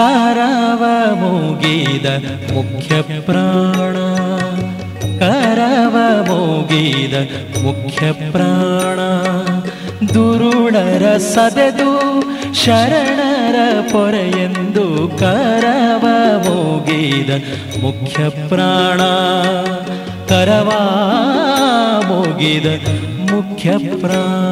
ಕರವ ಮುಗಿದ ಮುಖ್ಯ ಪ್ರಾಣ. ಕರವ ಮುಗಿದ ಮುಖ್ಯ ಪ್ರಾಣ. ದುರುಳರ ಸದೆದು ಶರಣರ ಪೊರೆಯೆಂದು ಕರವ ಮುಗಿದ ಮುಖ್ಯ ಪ್ರಾಣ. ಕರವ ಮುಗಿದ ಮುಖ್ಯ ಪ್ರಾಣ.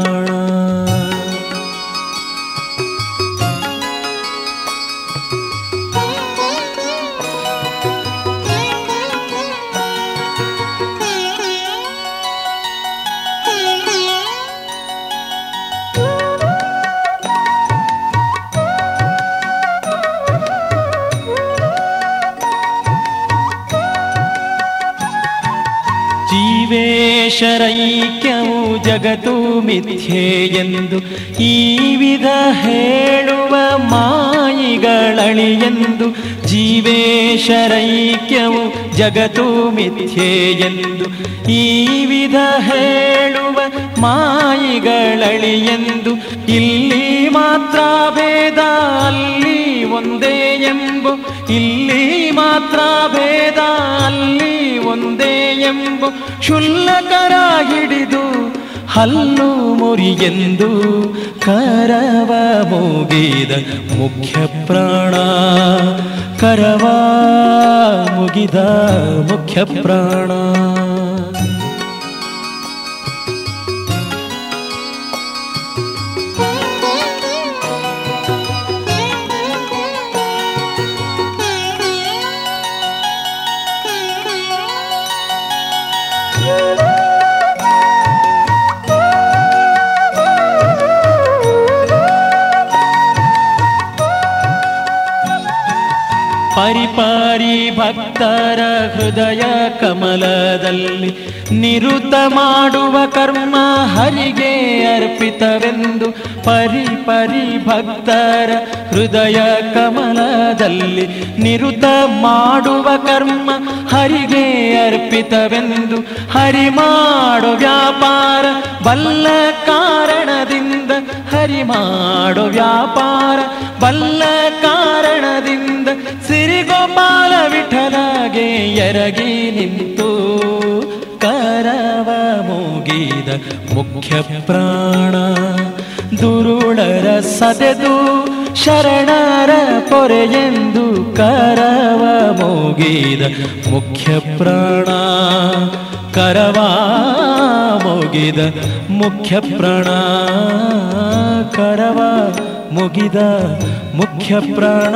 ಜೀವೇಶರೈಕ್ಯವು ಜಗತ್ತು ಮಿಥ್ಯೆ ಎಂದು ಈ ವಿಧ ಹೇಳುವ ಮಾಯಿಗಳಳಿಯೆಂದು ಜೀವೇಶರೈಕ್ಯವು ಜಗತ್ತು ಮಿಥ್ಯೆ ಎಂದು ಈ ವಿಧ ಹೇಳುವ ಮಾಯಿಗಳಳಿಯೆಂದು ಇಲ್ಲಿ ಮಾತ್ರ ಭೇದ, ಅಲ್ಲಿ ಒಂದೇ ಎಂಬು ಇಲ್ಲಿ ಮಾತ್ರ ಭೇದ. ಶುಲ್ಲಕರ ಹಿಡಿದು ಹಲ್ಲು ಮುರಿಯೆಂದು ಕರವ ಮುಗಿದ ಮುಖ್ಯ ಪ್ರಾಣ. ಕರವ ಮುಗಿದ ಮುಖ್ಯ ಪ್ರಾಣ. ಪರಿಪಾರಿ ಭಕ್ತರ ಹೃದಯ ಕಮಲದಲ್ಲಿ ನಿರುತ ಮಾಡುವ ಕರ್ಮ ಹರಿಗೆ ಅರ್ಪಿತವೆಂದು ಪರಿ ಪರಿ ಭಕ್ತರ ಹೃದಯ ಕಮಲದಲ್ಲಿ ನಿರುತ ಮಾಡುವ ಕರ್ಮ ಹರಿಗೆ ಅರ್ಪಿತವೆಂದು ಹರಿ ಮಾಡೋ ವ್ಯಾಪಾರ, ಬಲ್ಲ ಕಾರಣದಿಂದ ಹರಿ ಮಾಡೋ ವ್ಯಾಪಾರ, ಬಲ್ಲ ಕಾರಣದಿಂದ ಸಿರಿಗೋಪಾಲ ವಿಠಲಾಗೆ ಎರಗಿ ನಿಂತು ಕರವ ಮುಗಿದ ಮುಖ್ಯ ಪ್ರಾಣ. ದುರುಳರ ಸದೆದು ಶರಣರ ಪೊರೆಯೆಂದು ಮುಗಿದ ಮುಖ್ಯ ಪ್ರಾಣ ಕರವ ಮುಗಿದ ಮುಖ್ಯ ಪ್ರಾಣ ಕರವ ಮುಗಿದ ಮುಖ್ಯ ಪ್ರಾಣ.